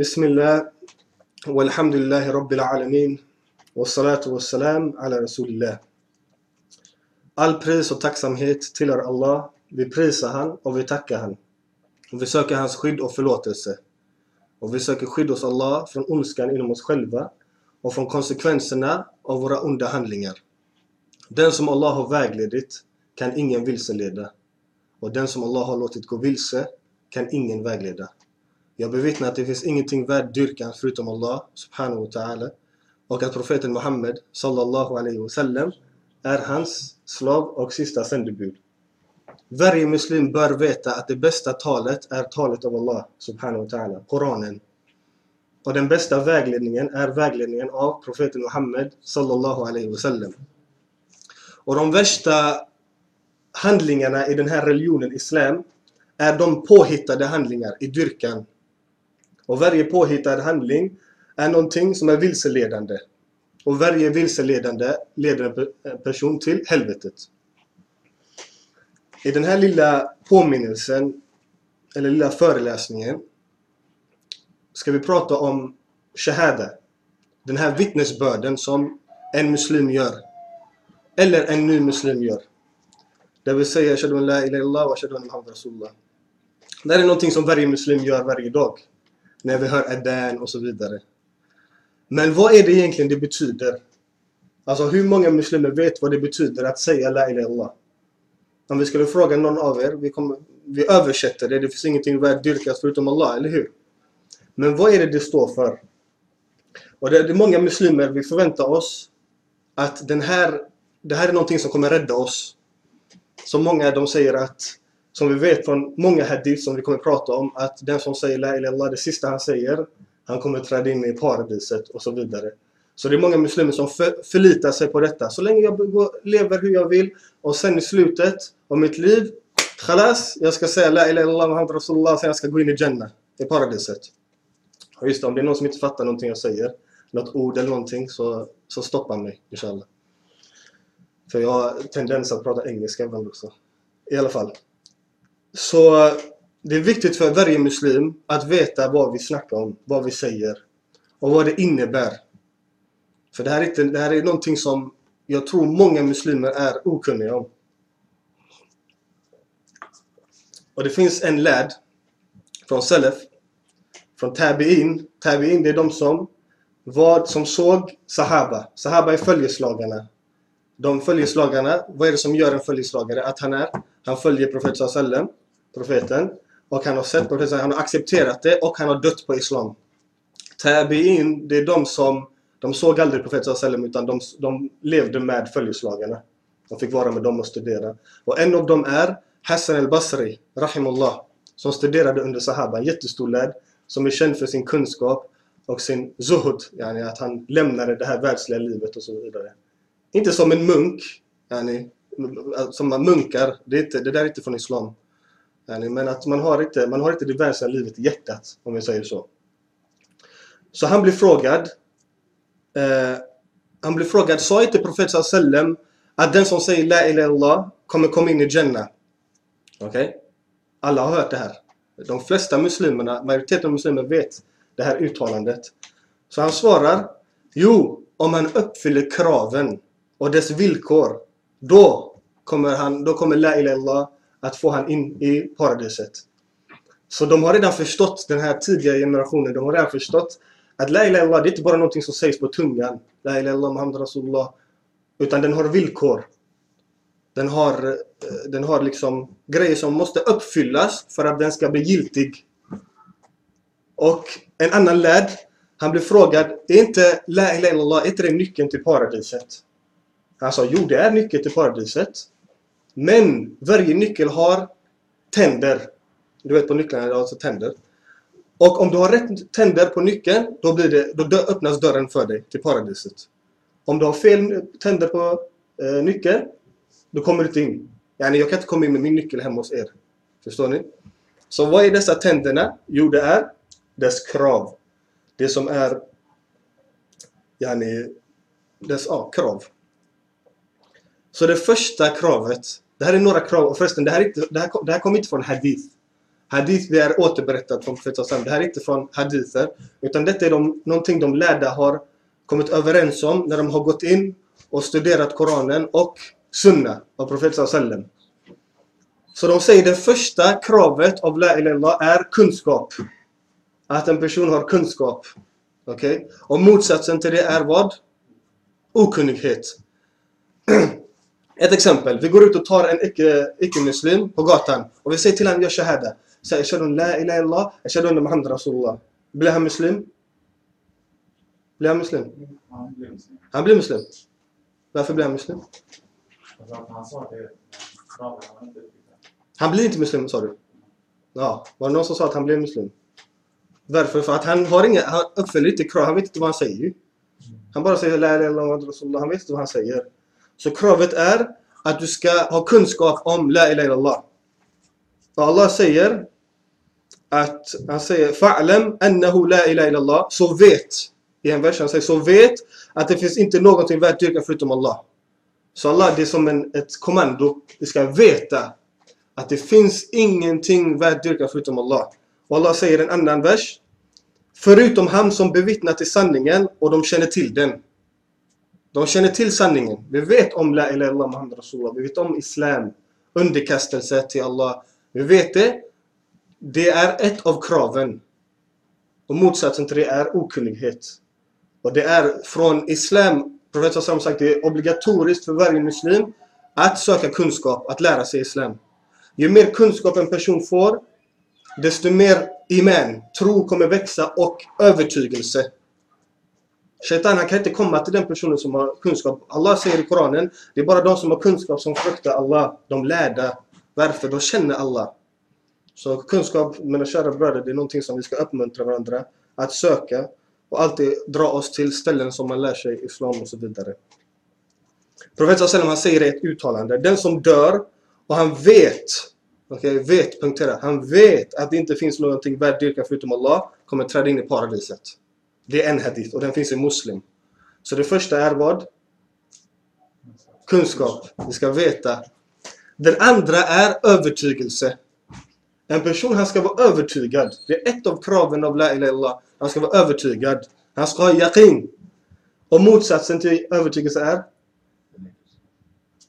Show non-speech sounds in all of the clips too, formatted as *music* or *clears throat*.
بسم الله والحمد لله رب العالمين والصلاة والسلام على رسول الله All pris och tacksamhet tillhör Allah. Vi prisar han och vi tackar han. Och vi söker hans skydd och förlåtelse. Och vi söker skydd hos Allah från ondskan inom oss själva och från konsekvenserna av våra onda handlingar. Den som Allah har vägledit kan ingen vilseleda. Och den som Allah har låtit gå vilse kan ingen vägleda. Jag bevittnar att det finns ingenting värt dyrkan förutom Allah subhanahu wa ta'ala och att profeten Muhammed sallallahu alaihi wasallam är hans slav och sista sändebud. Varje muslim bör veta att det bästa talet är talet av Allah subhanahu wa ta'ala, Koranen. Och den bästa vägledningen är vägledningen av profeten Muhammed sallallahu alaihi wasallam. Och de värsta handlingarna i den här religionen Islam är de påhittade handlingar i dyrkan. Och varje påhittad handling är någonting som är vilseledande. Och varje vilseledande leder en person till helvetet. I den här lilla påminnelsen, eller lilla föreläsningen, ska vi prata om shahada. Den här vittnesbörden som en muslim gör. Eller en ny muslim gör. Det vill säga Ashadu la ilaha illallah wa ashadu anna Muhammad Rasulullah. Det här är någonting som varje muslim gör varje dag. När vi hör adan och så vidare. Men vad är det egentligen det betyder? Alltså hur många muslimer vet vad det betyder att säga La ilaha illallah? Om vi skulle fråga någon av er, vi, kommer, vi översätter det, det finns ingenting värt dyrkas förutom Allah, eller hur? Men vad är det det står för? Och det är många muslimer, vi förväntar oss att den här, det här är någonting som kommer rädda oss. Så många de säger att, som vi vet från många hadith som vi kommer prata om, att den som säger La ilallah, det sista han säger, han kommer träda in i paradiset och så vidare. Så det är många muslimer som för, förlitar sig på detta. Så länge jag lever hur jag vill och sen i slutet av mitt liv, khalas, jag ska säga La ilallah Muhammad Rasulullah, sen jag ska gå in i Jannah, i paradiset. Och just det, om det är någon som inte fattar någonting jag säger, något ord eller någonting, så, så stoppa mig, inshallah. För jag har tendens att prata engelska ibland också. I alla fall. Så det är viktigt för varje muslim att veta vad vi snackar om, vad vi säger och vad det innebär. För det här är, inte, det här är någonting som jag tror många muslimer är okunniga om. Och det finns en lärd från Salaf, från Tabi'in. Tabi'in det är de som, vad, som såg Sahaba. Sahaba är följeslagarna. De följeslagarna, vad är det som gör en följeslagare? Att han är, han följer profeten sallallahu profeten. Och han har sett profeten, han har accepterat det och han har dött på Islam. Tabi'in, det är de som de såg aldrig profeten sallam utan de, de levde med följeslagarna. De fick vara med dem och studera. Och en av dem är Hassan al-Basri, rahimullah, som studerade under Sahaba, en jättestor lärd, som är känd för sin kunskap och sin zuhud, yani att han lämnade det här världsliga livet och så vidare. Inte som en munk, yani, som man munkar, det, är inte, det där är inte från Islam. Men att man har, inte, man har inte det världsliga livet i hjärtat, om vi säger så. Så han blir frågad eh, han blir frågad, sa inte profeten sallam att den som säger La ilaha illallah kommer komma in i Jannah? Okej? Okay? Alla har hört det här. De flesta muslimerna, majoriteten av muslimer vet det här uttalandet. Så han svarar, jo, om han uppfyller kraven och dess villkor, då kommer, han, då kommer La ilaha illallah att få han in i paradiset. Så de har redan förstått, den här tidiga generationen, de har redan förstått att La ilaha illallah, det är inte bara någonting som sägs på tungan. La ilaha illallah Muhammad Rasulullah. Utan den har villkor. Den har, eh, den har liksom grejer som måste uppfyllas för att den ska bli giltig. Och en annan lärd, han blev frågad, är inte La ilaha illallah, är inte det nyckeln till paradiset? Han sa, jo det är nyckeln till paradiset. Men varje nyckel har tänder. Du vet på nycklarna, det alltså tänder. Och om du har rätt tänder på nyckeln, då, blir det, då öppnas dörren för dig till paradiset. Om du har fel tänder på eh, nyckeln, då kommer du inte in. Yani jag kan inte komma in med min nyckel hemma hos er. Förstår ni? Så vad är dessa tänderna? Jo, det är dess krav. Det som är yani, dess ja, krav. Så det första kravet, det här är några krav, och förresten det här, inte, det här, det här kommer inte från hadith. Hadith det är återberättat från profeten. Det här är inte från hadither. Utan detta är de, någonting de lärda har kommit överens om när de har gått in och studerat Koranen och Sunna av profeten sallam. Så de säger det första kravet av La ilaha är kunskap. Att en person har kunskap. Okej? Okay? Och motsatsen till det är vad? Okunnighet. *clears throat* Ett exempel. Vi går ut och tar en icke-muslim på gatan och vi säger till honom gör shahada. Säg ashhadu la ilaha illallah, ashhadu anna muhammad rasulullah. Blir han muslim? Blir han muslim? Han blir muslim. Varför blir han muslim? Han blir inte muslim sa du? Ja, var det någon som sa att han blev muslim? Varför? För att han har inga, han uppfyller inte krav, han vet inte vad han säger. Han bara säger la ilaha illallah, han vet inte vad han säger. Så kravet är att du ska ha kunskap om La ilaha illallah. Och Allah säger att han säger Fa'lam annahu la ilaha illallah. Så vet. I en vers han säger så vet att det finns inte någonting värt dyrka förutom Allah. Så Allah det är som en, ett kommando. du ska veta att det finns ingenting värt dyrka förutom Allah. Och Allah säger i en annan vers Förutom han som bevittnat till sanningen och de känner till den. De känner till sanningen. Vi vet om La ilaha illallah Muhammad Rasulullah. Vi vet om Islam. Underkastelse till Allah. Vi vet det. Det är ett av kraven. Och motsatsen till det är okunnighet. Och det är från Islam, profeten har sagt det är obligatoriskt för varje muslim att söka kunskap, att lära sig Islam. Ju mer kunskap en person får, desto mer iman, tro kommer växa och övertygelse. Shaitan han kan inte komma till den personen som har kunskap. Allah säger i Koranen, det är bara de som har kunskap som fruktar Allah. De lärda. Varför? De känner Allah. Så kunskap, mina kära bröder, det är någonting som vi ska uppmuntra varandra att söka och alltid dra oss till ställen som man lär sig Islam och så vidare. Profeten Sallam han säger i ett uttalande, den som dör och han vet, okej, okay, vet, punktera, han vet att det inte finns någonting värd dyrka förutom Allah, kommer träda in i paradiset. Det är en hadith och den finns i Muslim. Så det första är vad? Kunskap. Vi ska veta. Den andra är övertygelse. En person han ska vara övertygad. Det är ett av kraven av La ilaha illallah. Han ska vara övertygad. Han ska ha yaqin. Och motsatsen till övertygelse är?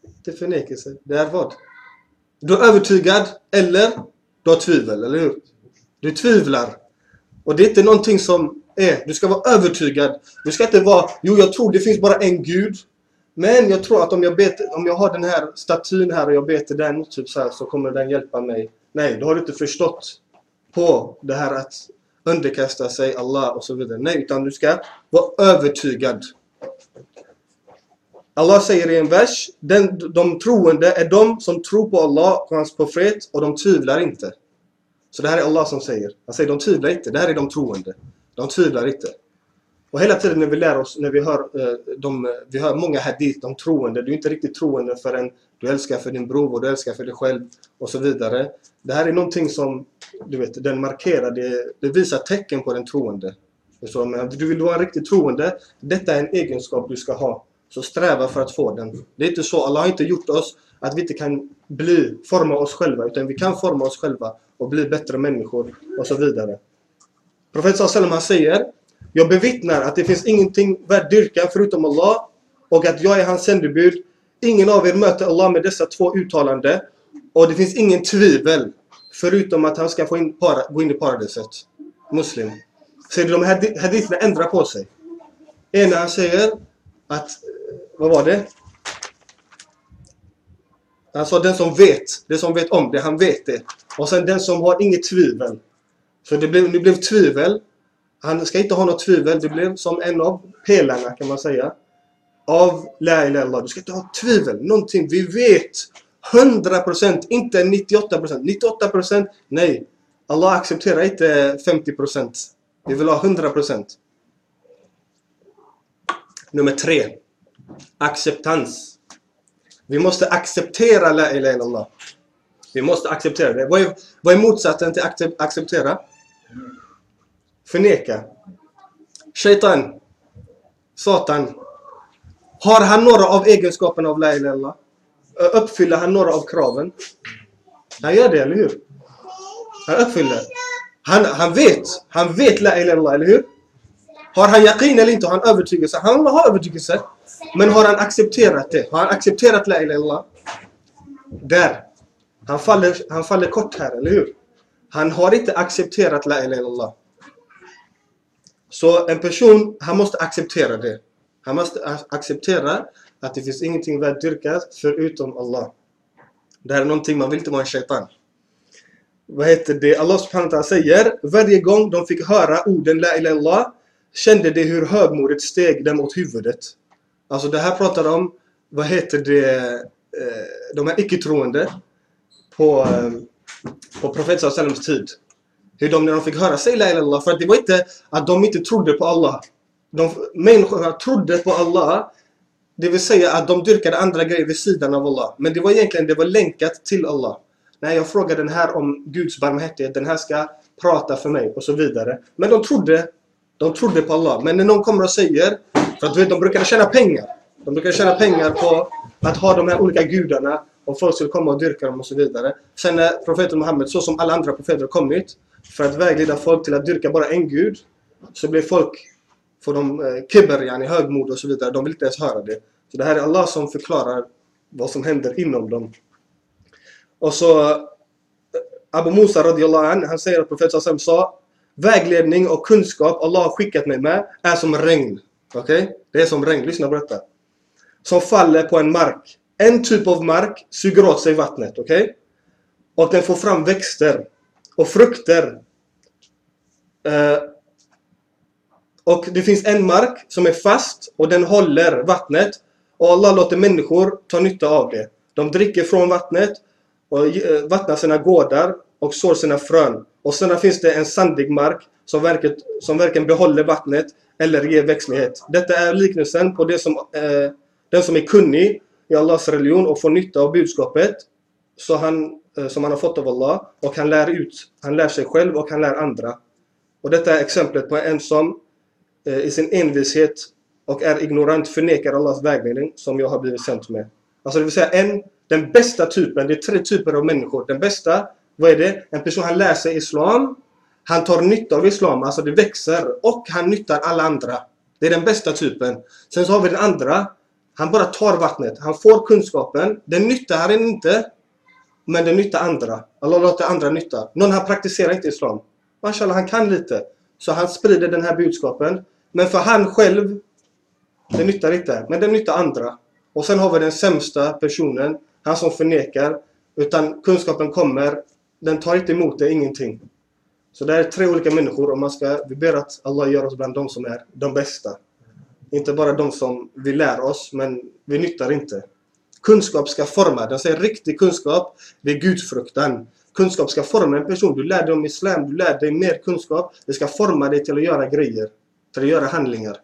Inte förnekelse. Det är vad? Du är övertygad eller du har tvivel, eller hur? Du tvivlar. Och det är inte någonting som är, du ska vara övertygad. Du ska inte vara, jo jag tror det finns bara en gud. Men jag tror att om jag, bet, om jag har den här statyn här och jag ber till den, typ så, här, så kommer den hjälpa mig. Nej, då har du inte förstått på det här att underkasta sig Allah och så vidare. Nej, utan du ska vara övertygad. Allah säger i en vers, den, de troende är de som tror på Allah och hans profet och de tvivlar inte. Så det här är Allah som säger. Han säger de tvivlar inte, det här är de troende. De tvivlar inte. Och hela tiden när vi lär oss, när vi hör, eh, de, vi hör många hadith de troende. Du är inte riktigt troende förrän du älskar för din bror och du älskar för dig själv och så vidare. Det här är någonting som, du vet, den markerar, det, det visar tecken på den troende. Så, du vill vara en riktigt troende, detta är en egenskap du ska ha. Så sträva för att få den. Det är inte så, Allah har inte gjort oss att vi inte kan bli, forma oss själva, utan vi kan forma oss själva och bli bättre människor och så vidare. Profeten Salam han säger Jag bevittnar att det finns ingenting värt dyrkan förutom Allah och att jag är hans sändebud. Ingen av er möter Allah med dessa två uttalanden och det finns ingen tvivel förutom att han ska få in para, gå in i paradiset. Muslim. Så de här haditherna ändrar på sig. Ena han säger att, vad var det? Han sa den som vet, den som vet om det, han vet det. Och sen den som har inget tvivel. Så det blev, det blev tvivel. Han ska inte ha något tvivel. Det blev som en av pelarna kan man säga. Av La ilaha illallah. Du ska inte ha tvivel. Någonting. Vi vet 100% inte 98%. 98% nej. Allah accepterar inte 50%. Vi vill ha 100%. Nummer tre. Acceptans. Vi måste acceptera La ilaha illallah. Vi måste acceptera det. Vad är, vad är motsatsen till acceptera? Förneka. Shaitan. Satan. Har han några av egenskaperna av La ilaha Uppfyller han några av kraven? Han gör det, eller hur? Han uppfyller. Han, han vet. Han vet la ilaha eller hur? Har han yaqin eller inte? Har han övertygelse? Han har övertygelse. Men har han accepterat det? Har han accepterat la ilaha? Där. Han faller, han faller kort här, eller hur? Han har inte accepterat la ilaha illallah. Så en person, han måste acceptera det. Han måste acceptera att det finns ingenting värt dyrkat förutom Allah. Det här är någonting man vill inte vara en shaitan. Vad heter det? Allah subhanahu wa ta'ala säger varje gång de fick höra orden La ilaha illallah kände de hur högmodet steg dem åt huvudet. Alltså det här pratar om, vad heter det, eh, de här icke-troende på, eh, på profeten Salems tid. Hur de när de fick höra säg La ilallah. för att det var inte att de inte trodde på Allah. De, människorna trodde på Allah det vill säga att de dyrkade andra grejer vid sidan av Allah. Men det var egentligen det var länkat till Allah. När jag frågade den här om Guds barmhärtighet, den här ska prata för mig och så vidare. Men de trodde, de trodde på Allah. Men när någon kommer och säger, för att du vet, de brukade tjäna pengar. De brukade tjäna pengar på att ha de här olika gudarna och folk skulle komma och dyrka dem och så vidare. Sen när profeten Muhammed, så som alla andra profeter kommit, för att vägleda folk till att dyrka bara en gud, så blev folk får de eh, kibber, yani högmod och så vidare. De vill inte ens höra det. Så det här är Allah som förklarar vad som händer inom dem. Och så eh, Abu Musa radiallahu an, han säger att profeten Sassam sa Vägledning och kunskap Allah har skickat mig med är som regn. Okej? Okay? Det är som regn, lyssna på detta. Som faller på en mark. En typ av mark suger åt sig vattnet. Okej? Okay? Och den får fram växter och frukter. Uh, och det finns en mark som är fast och den håller vattnet. Och Allah låter människor ta nytta av det. De dricker från vattnet och eh, vattnar sina gårdar och sår sina frön. Och sedan finns det en sandig mark som, verket, som varken behåller vattnet eller ger växtlighet. Detta är liknelsen på det som, eh, den som är kunnig i Allahs religion och får nytta av budskapet så han, eh, som han har fått av Allah och han lär ut. Han lär sig själv och han lär andra. Och detta är exemplet på en som eh, i sin envishet och är ignorant förnekar Allahs vägledning som jag har blivit sänd med. Alltså det vill säga en, den bästa typen, det är tre typer av människor. Den bästa, vad är det? En person han lär sig Islam, han tar nytta av Islam, alltså det växer och han nyttar alla andra. Det är den bästa typen. Sen så har vi den andra, han bara tar vattnet. Han får kunskapen, den nyttar han inte, men den nyttar andra. Allah låter andra nytta. Någon han praktiserar inte Islam. Mashallah, han kan lite. Så han sprider den här budskapen. Men för han själv, det nyttar inte. Men den nyttar andra. Och sen har vi den sämsta personen, han som förnekar. Utan kunskapen kommer, den tar inte emot det, ingenting. Så det är tre olika människor och man ska, vi ber att Allah gör oss bland de som är de bästa. Inte bara de som vi lär oss, men vi nyttar inte. Kunskap ska forma. Den säger riktig kunskap, det är gudfruktan. Kunskap ska forma en person. Du lär dig om Islam, du lär dig mer kunskap. Det ska forma dig till att göra grejer till att göra handlingar.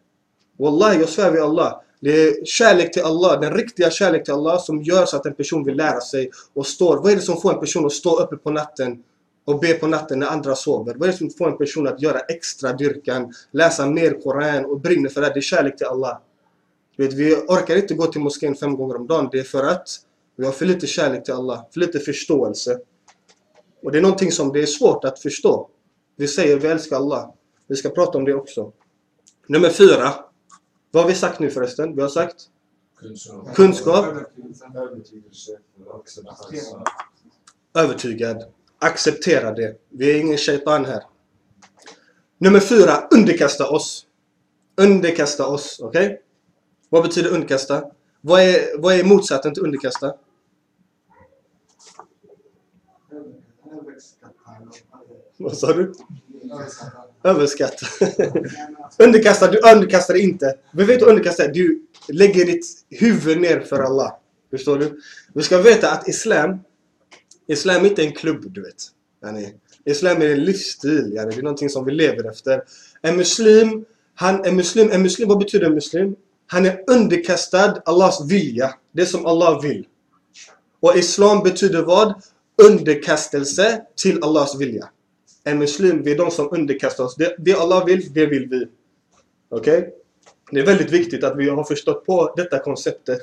Wallahi, jag svär vid Allah. Det är kärlek till Allah, den riktiga kärlek till Allah som gör så att en person vill lära sig och står. Vad är det som får en person att stå uppe på natten och be på natten när andra sover? Vad är det som får en person att göra extra dyrkan, läsa mer Koran och brinna för det? Det är kärlek till Allah. Vet, vi orkar inte gå till moskén fem gånger om dagen. Det är för att vi har för lite kärlek till Allah, för lite förståelse. Och det är någonting som det är svårt att förstå. Vi säger vi älskar Allah. Vi ska prata om det också. Nummer fyra. Vad har vi sagt nu förresten? Vi har sagt kunskap. kunskap. Övertygad. Acceptera det. Vi är ingen shaitan här. Nummer fyra. Underkasta oss. Underkasta oss. Okej? Okay? Vad betyder underkasta? Vad är, vad är motsatsen till underkasta? Vad sa du? Överskatta. *laughs* underkasta, du underkastar dig inte. Vi vet underkasta Du lägger ditt huvud ner för Allah. Förstår du? Du ska veta att Islam, Islam är inte en klubb, du vet. Yani, Islam är en livsstil. Yani, det är någonting som vi lever efter. En muslim, han, en muslim, en muslim, vad betyder en muslim? Han är underkastad Allahs vilja. Det som Allah vill. Och Islam betyder vad? Underkastelse till Allahs vilja en muslim, vi är de som underkastar oss. Det, det Allah vill, det vill vi. Okej? Okay? Det är väldigt viktigt att vi har förstått på detta konceptet.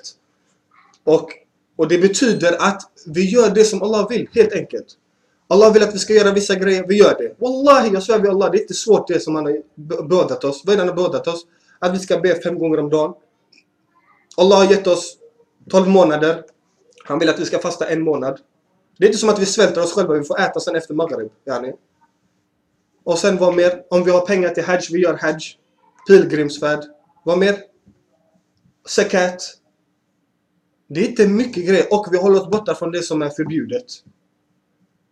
Och, och det betyder att vi gör det som Allah vill, helt enkelt. Allah vill att vi ska göra vissa grejer, vi gör det. Wallahi, jag svär vid Allah, det är inte svårt det som han har beordrat oss. Vad är det han har beordrat oss? Att vi ska be fem gånger om dagen. Allah har gett oss 12 månader. Han vill att vi ska fasta en månad. Det är inte som att vi svälter oss själva, vi får äta sen efter Maghrib. Yani. Och sen vad mer? Om vi har pengar till Hajj, vi gör Hajj. Pilgrimsfärd. Vad mer? Zakat. Det är inte mycket grejer. Och vi håller oss borta från det som är förbjudet.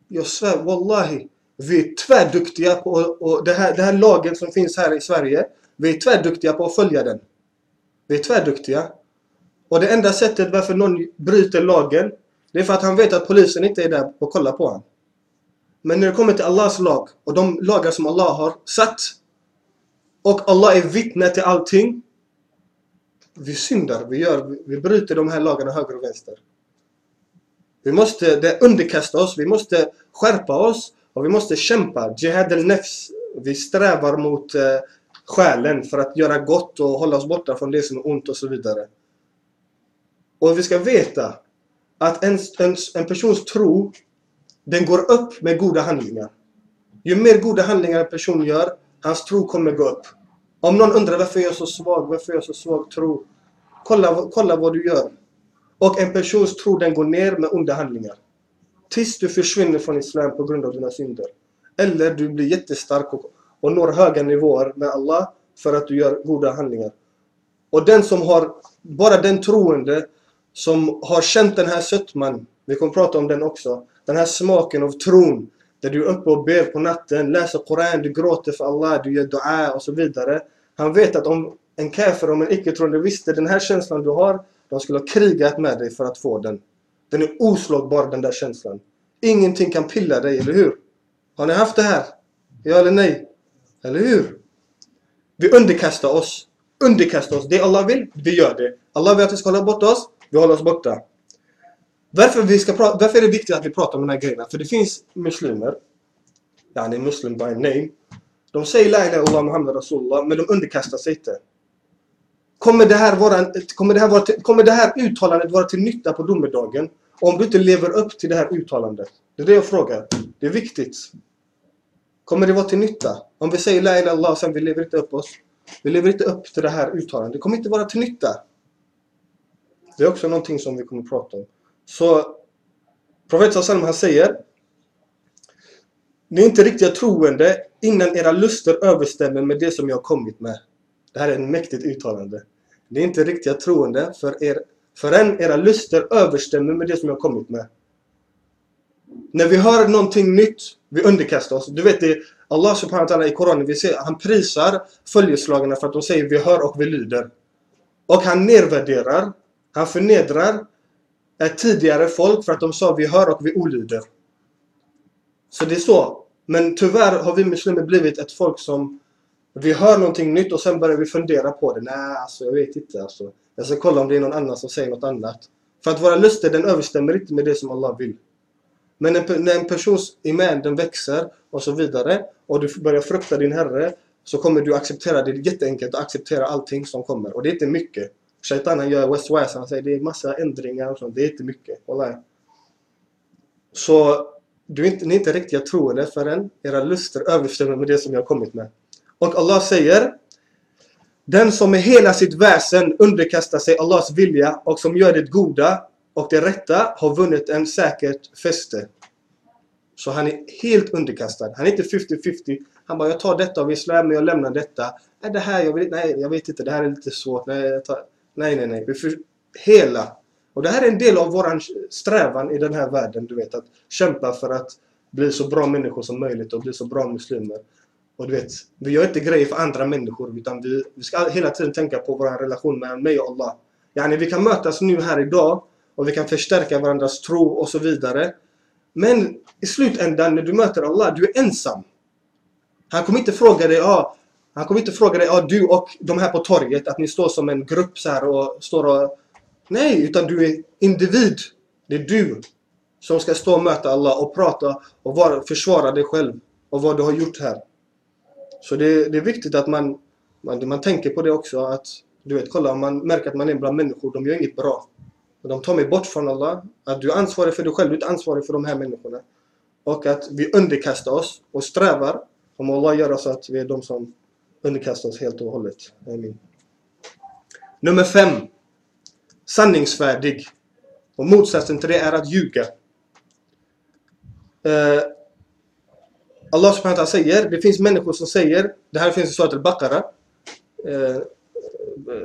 Jag svär, wallahi. Vi är tvärduktiga på, och det här, det här lagen som finns här i Sverige. Vi är tvärduktiga på att följa den. Vi är tvärduktiga. Och det enda sättet varför någon bryter lagen, det är för att han vet att polisen inte är där och kollar på honom. Men när det kommer till Allahs lag och de lagar som Allah har satt och Allah är vittne till allting. Vi syndar, vi, gör, vi bryter de här lagarna höger och vänster. Vi måste det underkasta oss, vi måste skärpa oss och vi måste kämpa. Jihad al-Nefs. Vi strävar mot eh, själen för att göra gott och hålla oss borta från det som är ont och så vidare. Och vi ska veta att en, en, en persons tro den går upp med goda handlingar. Ju mer goda handlingar en person gör, hans tro kommer gå upp. Om någon undrar varför jag är så svag, varför jag är så svag tro? Kolla, kolla vad du gör. Och en persons tro den går ner med onda handlingar. Tills du försvinner från Islam på grund av dina synder. Eller du blir jättestark och, och når höga nivåer med Allah för att du gör goda handlingar. Och den som har, bara den troende som har känt den här sötman, vi kommer prata om den också, den här smaken av tron. Där du är uppe och ber på natten, läser Koran, du gråter för Allah, du gör dua och så vidare. Han vet att om en kafir, om en icke-troende visste den här känslan du har, de skulle ha krigat med dig för att få den. Den är oslagbar den där känslan. Ingenting kan pilla dig, eller hur? Har ni haft det här? Ja eller nej? Eller hur? Vi underkastar oss. Underkastar oss. Det Allah vill, vi gör det. Allah vill att vi ska hålla bort oss, vi håller oss borta. Varför, vi ska varför är det viktigt att vi pratar om de här grejerna? För det finns muslimer, yani muslim by name, de säger la ilaha illallah Muhammad Rasulullah, men de underkastar sig inte. Kommer det här, vara, kommer, det här vara kommer det här uttalandet vara till nytta på domedagen? Om du inte lever upp till det här uttalandet? Det är det jag frågar. Det är viktigt. Kommer det vara till nytta? Om vi säger la ilaha illallah sen vi lever inte upp oss. Vi lever inte upp till det här uttalandet. Det kommer inte vara till nytta. Det är också någonting som vi kommer att prata om. Så Profeten Salman han säger Ni är inte riktiga troende innan era luster överstämmer med det som jag har kommit med. Det här är ett mäktigt uttalande. Ni är inte riktiga troende för er, förrän era luster överstämmer med det som jag har kommit med. När vi hör någonting nytt, vi underkastar oss. Du vet det, Allah subhanahu wa ta'ala i Koranen, vi ser, han prisar följeslagarna för att de säger vi hör och vi lyder. Och han nedvärderar, han förnedrar ett tidigare folk för att de sa vi hör och vi olyder. Så det är så. Men tyvärr har vi muslimer blivit ett folk som vi hör någonting nytt och sen börjar vi fundera på det. Nej, alltså jag vet inte. Alltså. Jag ska kolla om det är någon annan som säger något annat. För att våra luster den överstämmer inte med det som Allah vill. Men när en persons iman den växer och så vidare och du börjar frukta din Herre så kommer du acceptera det. Är jätteenkelt att acceptera allting som kommer. Och det är inte mycket. Shaitan han gör West West, han säger det är massa ändringar och sånt. Det är inte mycket. Wallah. Så du är inte, ni är inte riktiga troende förrän era luster överstämmer med det som jag har kommit med. Och Allah säger Den som med hela sitt väsen underkastar sig Allahs vilja och som gör det goda och det rätta har vunnit en säkert fäste. Så han är helt underkastad. Han är inte 50-50. Han bara, jag tar detta av Islam men jag lämnar detta. Nej, det här, jag vet, nej, jag vet inte. Det här är lite svårt. Nej, jag tar, Nej, nej, nej. Hela. Och det här är en del av våran strävan i den här världen, du vet. Att kämpa för att bli så bra människor som möjligt och bli så bra muslimer. Och du vet, vi gör inte grejer för andra människor utan vi, vi ska hela tiden tänka på vår relation mellan mig och Allah. Yani, vi kan mötas nu här idag och vi kan förstärka varandras tro och så vidare. Men i slutändan när du möter Allah, du är ensam. Han kommer inte fråga dig, ah, han kommer inte fråga dig, ah, du och de här på torget, att ni står som en grupp så här och står och... Nej, utan du är individ. Det är du som ska stå och möta Allah och prata och vara, försvara dig själv och vad du har gjort här. Så det, det är viktigt att man, man, man tänker på det också att du vet, kolla om man märker att man är bland människor, de gör inget bra. De tar mig bort från Allah. Att du är ansvarig för dig själv, du är inte ansvarig för de här människorna. och att vi underkastar oss och strävar om Allah gör så att vi är de som underkastar oss helt och hållet. Amen. Nummer fem. Sanningsfärdig. Och motsatsen till det är att ljuga. Uh, Allah subhanahu wa säger, det finns människor som säger, det här finns i Surat al-Baqarah, uh,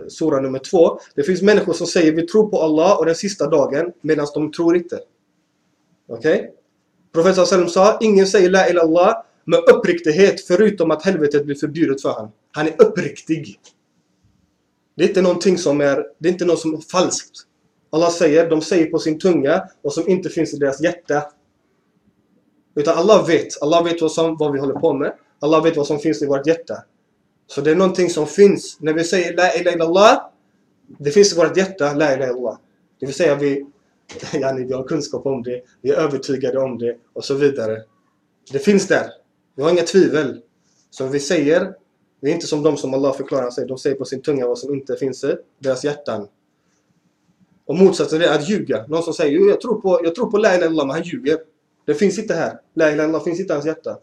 sura nummer två. Det finns människor som säger vi tror på Allah och den sista dagen medan de tror inte. Okej? Okay? Professor Salem sa, ingen säger La ilallah med uppriktighet förutom att helvetet blir förbjudet för honom. Han är uppriktig. Det är inte någonting som är, det är inte något som är falskt. Allah säger, de säger på sin tunga och som inte finns i deras hjärta. Utan Allah vet. Allah vet vad, som, vad vi håller på med. Allah vet vad som finns i vårt hjärta. Så det är någonting som finns. När vi säger La ilaha illallah. Det finns i vårt hjärta La ilaha illallah. Det vill säga vi, *laughs* yani, vi har kunskap om det. Vi är övertygade om det och så vidare. Det finns där. Vi har inga tvivel. Så vi säger, det är inte som de som Allah förklarar sig. De säger på sin tunga vad som inte finns i deras hjärtan. Och motsatsen är att ljuga. Någon som säger, jag tror på, jag tror på La ilaha illallah, men han ljuger. Det finns inte här. La ilaha illallah finns inte i hans hjärta.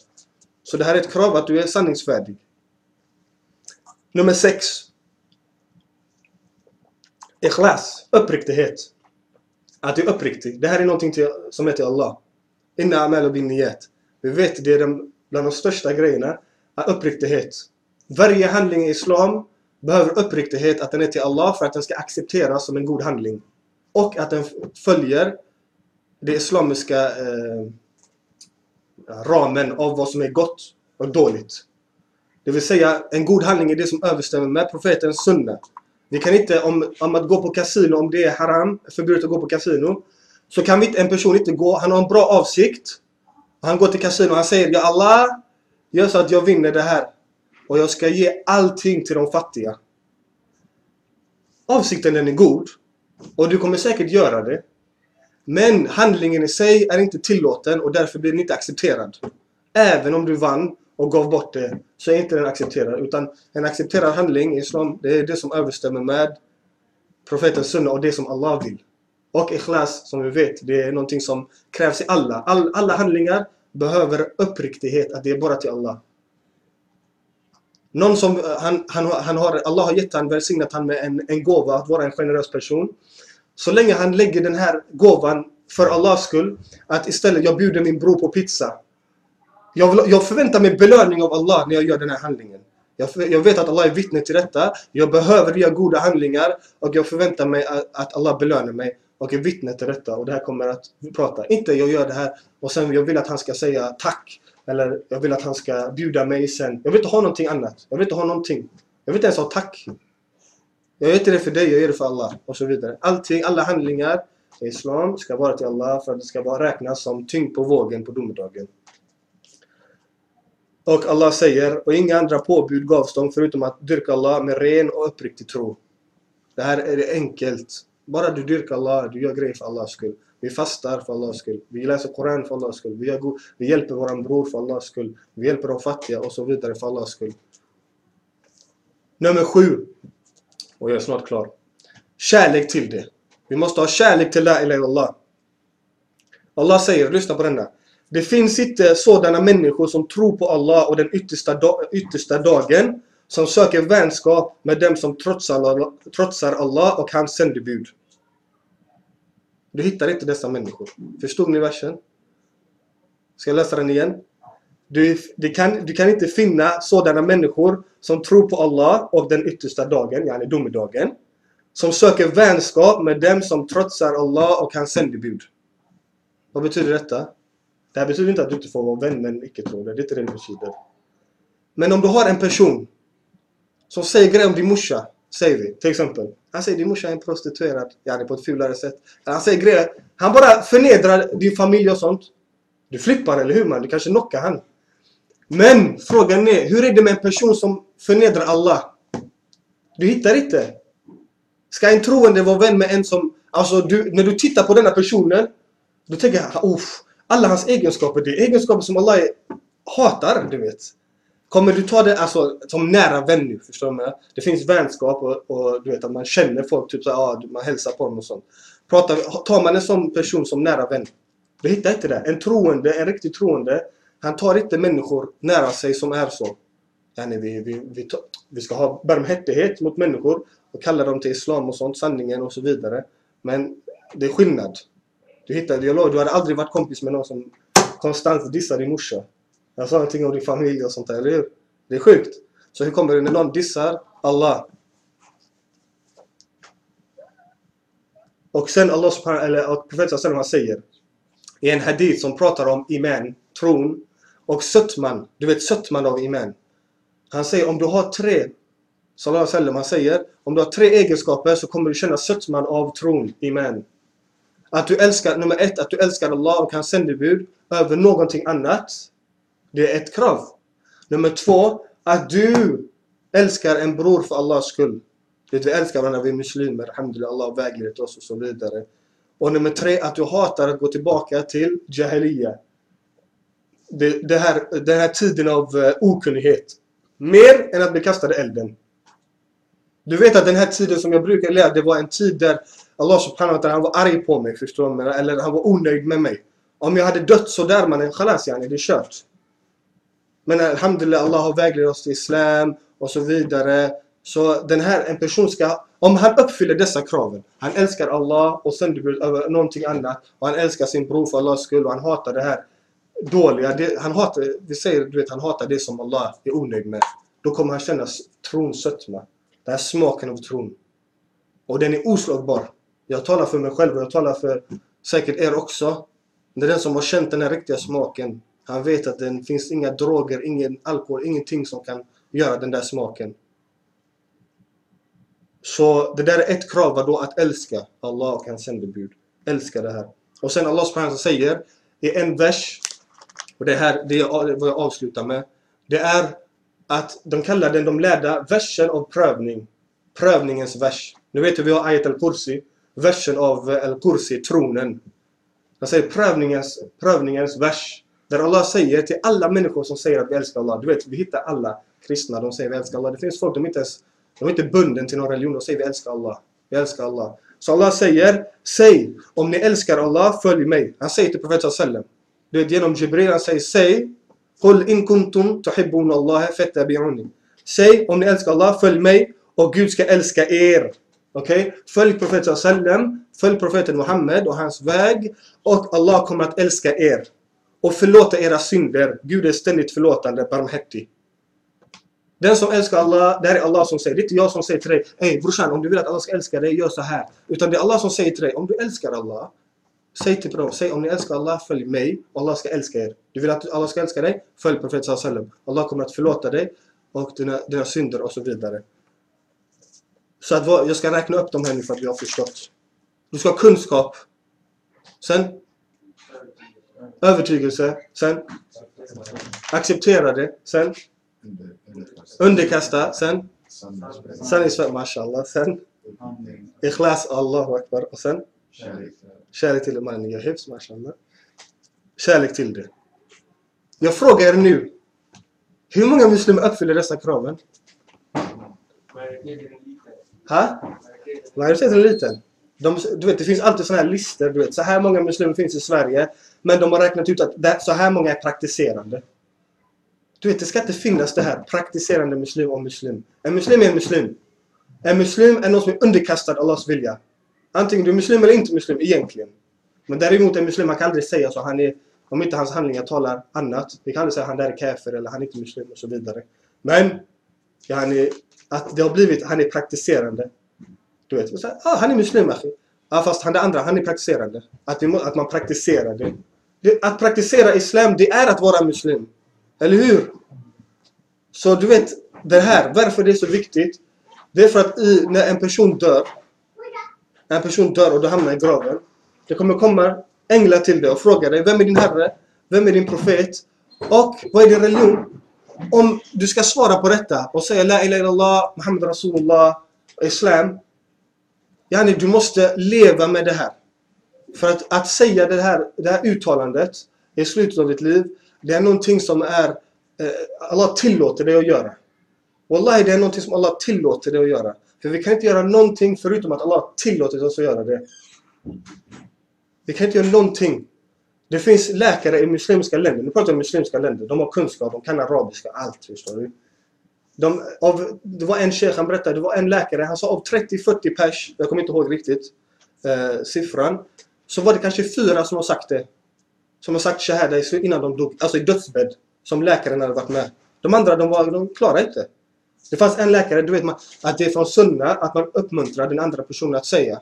Så det här är ett krav att du är sanningsfärdig. Nummer 6. Ikhlas, uppriktighet. Att du är uppriktig. Det här är någonting till, som är till Allah. Inna amal bin niyat. Vi vet det är de, bland de största grejerna. Är uppriktighet. Varje handling i Islam behöver uppriktighet att den är till Allah för att den ska accepteras som en god handling. Och att den följer det islamiska eh, ramen av vad som är gott och dåligt. Det vill säga, en god handling är det som överstämmer med profetens sunna. Vi kan inte, om, om att gå på kasino, om det är haram, förbjudet att gå på kasino, så kan vi inte, en person inte gå, han har en bra avsikt. Han går till kasino och han säger Ja Allah, gör så att jag vinner det här. Och jag ska ge allting till de fattiga. Avsikten den är god. Och du kommer säkert göra det. Men handlingen i sig är inte tillåten och därför blir den inte accepterad. Även om du vann och gav bort det så är inte den accepterad. Utan en accepterad handling i Islam det är det som överstämmer med profetens sunna och det som Allah vill. Och ikhlas som vi vet det är någonting som krävs i alla. All, alla handlingar behöver uppriktighet att det är bara till Allah. Någon som, eh, han, han, han har, Allah har gett han, välsignat han med en, en gåva att vara en generös person. Så länge han lägger den här gåvan för Allahs skull, att istället jag bjuder min bror på pizza. Jag, vill, jag förväntar mig belöning av Allah när jag gör den här handlingen. Jag, jag, vet att Allah är vittne till detta. Jag behöver göra goda handlingar och jag förväntar mig att, att Allah belönar mig och är vittne till detta. Och det här kommer att prata. Inte jag gör det här och sen jag vill att han ska säga tack. Eller jag vill att han ska bjuda mig sen. Jag vill inte ha någonting annat. Jag vill inte ha någonting. Jag vill inte ens ha tack. Jag gör inte det för dig, jag gör det för Allah. Och så vidare. Allting, alla handlingar i Islam ska vara till Allah för att det ska bara räknas som tyngd på vågen på domedagen. Och Allah säger, och inga andra påbud gavs dem förutom att dyrka Allah med ren och uppriktig tro. Det här är enkelt. Bara du dyrkar Allah, du gör grejer för Allahs skull. Vi fastar för Allahs skull. Vi läser Koran för Allahs skull. Vi, gör, vi hjälper våran bror för Allahs skull. Vi hjälper de fattiga och så vidare för Allahs skull. Nummer sju. Och jag är snart klar. Kärlek till det. Vi måste ha kärlek till La ilaha illallah. Allah säger, lyssna på denna. Det finns inte sådana människor som tror på Allah och den yttersta, yttersta dagen som söker vänskap med dem som trotsar Allah, trotsar Allah och hans sändebud. Du hittar inte dessa människor. Förstod ni versen? Ska jag läsa den igen? Du, du, kan, du kan inte finna sådana människor som tror på Allah och den yttersta dagen, yani domedagen. Som söker vänskap med dem som trotsar Allah och hans sändebud. Vad betyder detta? Det här betyder inte att du inte får vara vän med en icke-troende. Det är inte det det betyder. Men om du har en person som säger grejer om din morsa, säger vi till exempel. Han säger din morsa är en prostituerad, ja, på ett fulare sätt. Han säger grejer, han bara förnedrar din familj och sånt. Du flippar, eller hur man? Du kanske knockar han. Men frågan är, hur är det med en person som förnedrar Allah? Du hittar inte. Ska en troende vara vän med en som... Alltså, du, när du tittar på denna personen, Då tänker ah, uff, alla hans egenskaper, det är egenskaper som Allah hatar, du vet. Kommer du ta det alltså, som nära vän nu, förstår du? Det finns vänskap och, och, du vet att man känner folk, typ så ah, man hälsar på dem och sånt. Pratar, tar man en sån person som nära vän, Du hittar inte det. En troende, en riktigt troende, han tar inte människor nära sig som är så. Yani vi, vi, vi, vi ska ha barmhärtighet mot människor och kalla dem till Islam och sånt, sanningen och så vidare. Men det är skillnad. Du hittar, jag lovar, du hade aldrig varit kompis med någon som konstant dissar din morsa. Jag sa ingenting om din familj och sånt där, eller hur? Det är sjukt. Så hur kommer det när någon dissar Allah? Och sen Allah subhanahu eller profeten sallallahu säger i en hadith som pratar om iman, tron och sötman. Du vet sötman av iman. Han säger om du har tre sallallahu sallam, han säger om du har tre egenskaper så kommer du känna sötman av tron, iman. Att du älskar, nummer ett, att du älskar Allah och hans sändebud över någonting annat. Det är ett krav. Nummer två, att du älskar en bror för Allahs skull. Det vi älskar varandra, vi är muslimer, alhamdulillah, Allah vägleder oss och så vidare. Och nummer tre, att du hatar att gå tillbaka till Jahiliya. Det, det här, den här tiden av uh, okunnighet. Mer än att bli kastad i elden. Du vet att den här tiden som jag brukar lära, det var en tid där Allah subhanahu wa ta'ala, han var arg på mig, förstår du? Eller han var onöjd med mig. Om jag hade dött sådär mannen, khalas yani, det är kört. Men alhamdulillah, Allah har väglett oss till Islam och så vidare. Så den här, en person ska, om han uppfyller dessa kraven, han älskar Allah och sändebud över någonting annat och han älskar sin bror för Allahs skull och han hatar det här dåliga, det, han hatar, vi säger du vet, han hatar det som Allah är onöjd med. Då kommer han känna trons sötma. Den här smaken av tron. Och den är oslagbar. Jag talar för mig själv och jag talar för säkert er också. Det är den som har känt den här riktiga smaken. Han vet att det finns inga droger, ingen alkohol, ingenting som kan göra den där smaken. Så det där är ett krav, vadå? Att älska Allah och hans sändebud. Älska det här. Och sen Allah subhanahu säger i en vers, och det här det är vad jag avslutar med. Det är att de kallar den de lärda versen av prövning. Prövningens vers. Nu vet du vi har ayat al-kursi. Versen av eh, al-kursi, tronen. Han säger prövningens, prövningens vers. Där Allah säger till alla människor som säger att vi älskar Allah. Du vet, vi hittar alla kristna, de säger vi älskar Allah. Det finns folk, de inte ens, de är inte bunden till någon religion, de säger vi älskar Allah. Vi älskar Allah. Så Allah säger, säg om ni älskar Allah, följ mig. Han säger till profeten sallam. Du vet, genom Jibril, han säger, säg Qul in kuntum tuhibbun Allah fattabi'uni. Säg om ni älskar Allah, följ mig och Gud ska älska er. Okej? Okay? Följ profeten sallam, följ profeten Muhammed och hans väg och Allah kommer att älska er och förlåta era synder. Gud är ständigt förlåtande, barmhärtig. Den som älskar Allah, det här är Allah som säger. Det är inte jag som säger till dig, Hej brorsan, om du vill att Allah ska älska dig, gör så här. Utan det är Allah som säger till dig, om du älskar Allah, säg till dem, säg om ni älskar Allah, följ mig och Allah ska älska er. Du vill att Allah ska älska dig, följ profeten sallam. Allah kommer att förlåta dig och dina, dina synder och så vidare. Så att jag ska räkna upp dem här nu för att vi har förstått. Du ska ha kunskap. Sen övertygelse. Sen acceptera det. Sen underkasta. Sen sanningsförd, mashallah. Sen ikhlas, Allahu akbar. Och sen kärlek till det man gör hyfs, mashallah. Kärlek till det. Jag frågar er nu. Hur många muslimer uppfyller dessa kraven? Ha? Majoriteten är liten. De, du vet, det finns alltid sådana här listor. Du vet, så här många muslimer finns i Sverige. Men de har räknat ut att det, så här många är praktiserande. Du vet, det ska inte finnas det här praktiserande muslim och muslim. En muslim är en muslim. En muslim är någon som är underkastad Allahs vilja. Antingen du är muslim eller inte muslim egentligen. Men däremot en muslim, man kan aldrig säga så. Han är, om inte hans handlingar talar annat. Vi kan aldrig säga att han där är kafir eller han är inte muslim och så vidare. Men yani, att det har blivit, han är praktiserande. Du vet, så, ah, han är muslim alltså. akhi. Ah, fast han är andra, han är praktiserande. Att, vi, att man praktiserar det. det. Att praktisera islam, det är att vara muslim. Eller hur? Så du vet, det här, varför det är så viktigt. Det är för att i, när en person dör, en person dör och du hamnar i graven. Det kommer komma änglar till dig och fråga dig, vem är din herre? Vem är din profet? Och vad är din religion? Om du ska svara på detta och säga La ilaha illallah, Muhammad Rasulullah, Islam. Yani, du måste leva med det här. För att, att säga det här, det här uttalandet i slutet av ditt liv, det är någonting som är eh, Allah tillåter dig att göra. Wallahi, det är någonting som Allah tillåter dig att göra. För vi kan inte göra någonting förutom att Allah tillåter oss att göra det. Vi kan inte göra någonting. Det finns läkare i muslimska länder, nu pratar jag om muslimska länder, de har kunskap, de kan arabiska, allt förstår du. De, av, det var en sheikh, han berättade, det var en läkare, han sa av 30-40 pers, jag kommer inte ihåg riktigt eh, siffran, så var det kanske fyra som har sagt det. Som har sagt shahada innan de dog, alltså i dödsbädd, som läkaren hade varit med. De andra, de, var, de klarade inte. Det fanns en läkare, du vet man, att det är från sunna att man uppmuntrar den andra personen att säga.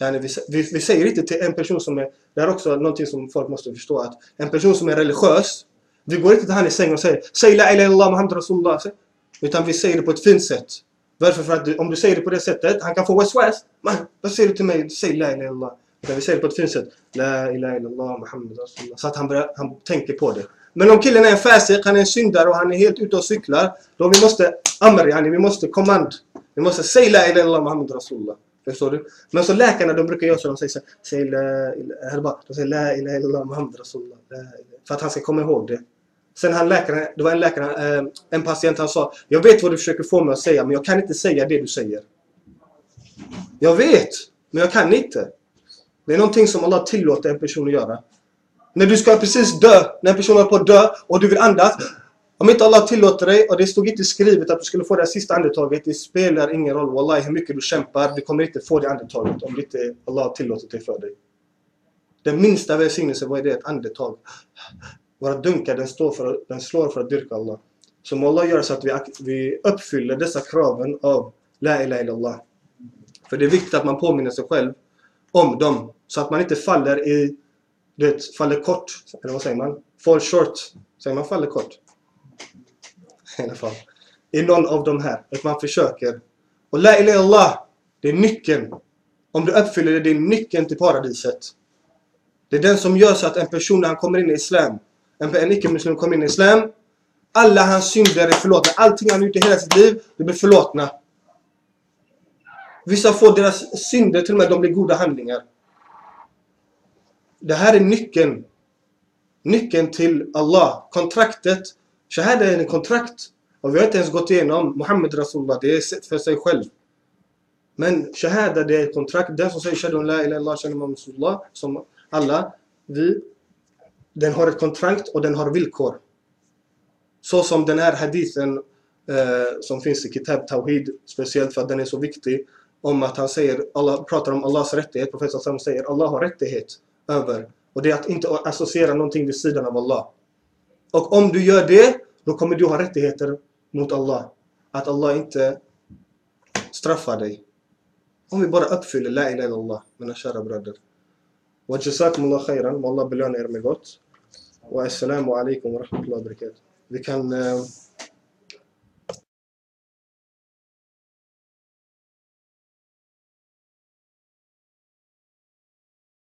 Yani vi, vi, vi säger inte till en person som är, det är också någonting som folk måste förstå, att en person som är religiös, vi går inte till han i sängen och säger Säg la ilaha illallah Muhammad Rasulullah. Utan vi säger det på ett fint sätt. Varför? För att du, om du säger det på det sättet, han kan få waswas. Man, vad säger du till mig? Säg la ilaha illallah. Utan vi säger det på ett fint sätt. La ilaha illallah Muhammad Rasulullah. Så att han, börjar, han tänker på det. Men om killen är en fäsik, han är en syndare och han är helt ute och cyklar. Då vi måste amr, yani, vi måste kommand. Vi måste säga la ilaha illallah Muhammad Rasulullah. Förstår du? Men så läkarna de brukar göra så, de säger så säg la, ilaha, de säger la ilaha illallah Muhammad Rasulullah. För att han ska komma ihåg det. Sen han läkaren, det var en läkare, eh, en patient, han sa Jag vet vad du försöker få mig att säga, men jag kan inte säga det du säger. Jag vet, men jag kan inte. Det är någonting som Allah tillåter en person att göra. När du ska precis dö, när en person håller på att dö och du vill andas. Om inte Allah tillåter dig och det stod inte skrivet att du skulle få det sista andetaget. Det spelar ingen roll, wallahi, hur mycket du kämpar. Du kommer inte få det andetaget om inte Allah tillåter det för dig. Den minsta välsignelse, vad är det? Ett andetag. Våra dunkar, den, står för, den slår för att dyrka Allah. Så må Allah göra så att vi, vi uppfyller dessa kraven av La ilaha illallah. För det är viktigt att man påminner sig själv om dem. Så att man inte faller i, Du vet, faller kort. Eller vad säger man? Fall short. Säger man faller kort? I alla fall. I någon av de här. Att man försöker. Och La ilaha illallah. Det är nyckeln. Om du uppfyller det, det är nyckeln till paradiset. Det är den som gör så att en person när han kommer in i Islam en, en icke-muslim kommer in i Islam. Alla hans synder är förlåtna. Allting han gjort i hela sitt liv, det blir förlåtna. Vissa får deras synder till och med, de blir goda handlingar. Det här är nyckeln. Nyckeln till Allah. Kontraktet. Shahada är en kontrakt. Och vi har inte ens gått igenom Muhammed Rasulullah. Det är sett för sig själv. Men Shahada det är ett kontrakt. Den som säger Shahadu la ilaha illallah, Shahadu Rasulullah. Som alla vi den har ett kontrakt och den har villkor. Så som den här hadithen eh, som finns i Kitab Tawhid, speciellt för att den är så viktig, om att han säger, Allah pratar om Allahs rättighet, professor Sam säger Allah har rättighet över. Och det är att inte associera någonting vid sidan av Allah. Och om du gör det, då kommer du ha rättigheter mot Allah. Att Allah inte straffar dig. Om vi bara uppfyller La ilaha illallah, mina kära bröder. وجزاكم الله خيرا والله بليون ايرمي والسلام عليكم ورحمة الله وبركاته. We كان uh,